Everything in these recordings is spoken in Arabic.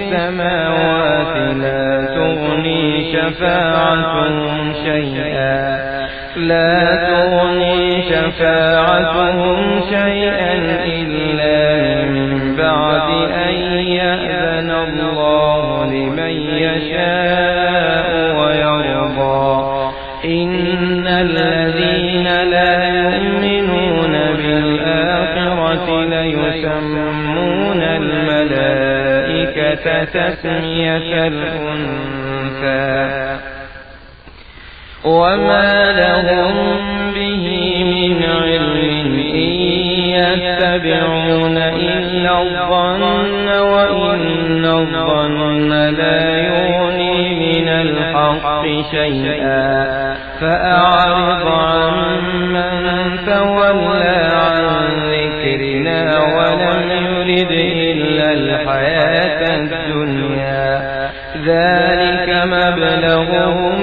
السماوات لا تغني شفاعتهم شيئا. لا تغني شفاعتهم شيئا إلا من بعد أن يأذن الله لمن يشاء ويرضى. إن الذين لا يؤمنون بالآخرة ليسمون الملائكة تسمية الأنثى وما لهم به من علم إن يتبعون إلا الظن وإن الظن لا يغني من الحق شيئا. فأعرض عمن تولى ولم يرد إلا الحياة الدنيا. ذلك مبلغهم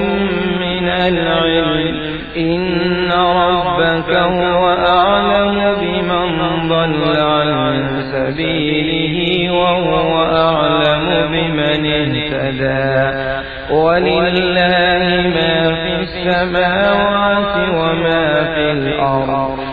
من العلم. إن ربك هو أعلم بمن ضل عن سبيله وهو أعلم بمن اهتدى. ولله ما في السماوات وما في الأرض.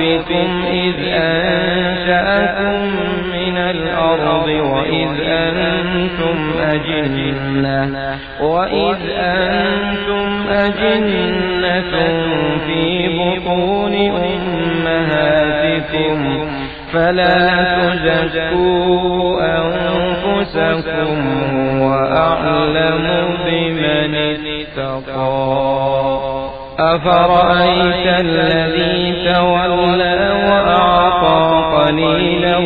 بكم إذ أنشأكم من الأرض وإذ أنتم أجنة وإذ أنتم أجنة في بطون أمهاتكم فلا تزكوا أنفسكم وأعلم بمن اتقى أفرأيت الذي تولى وأعطى قليلا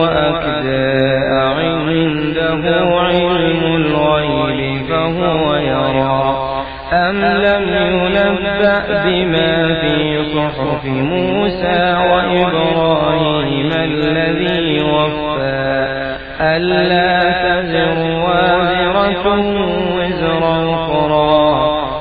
وأكدى عنده علم الغيب فهو يرى أم لم ينبأ بما في صحف موسى وإبراهيم الذي وفى ألا تزر وازرة وزر أخرى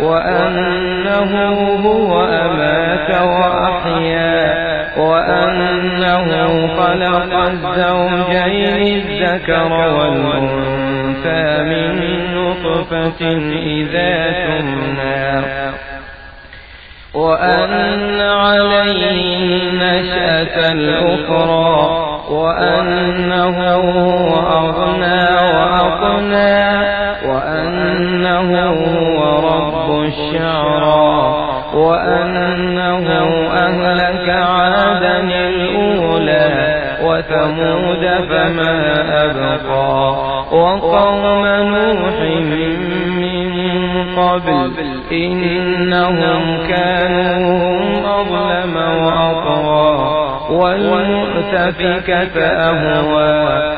وأنه هو أمات وأحيا وأنه خلق الزوجين الذكر والأنثى من نطفة إذا تمنى. وأن عليه النشأة الأخرى وأنه هو أغنى وأقنى. وأنه هو رب الشعرى وأنه أهلك عادا الأولى وثمود فما أبقى وقوم نوح من قبل إنهم كانوا أظلم وأطغى والمؤتفكة أهوى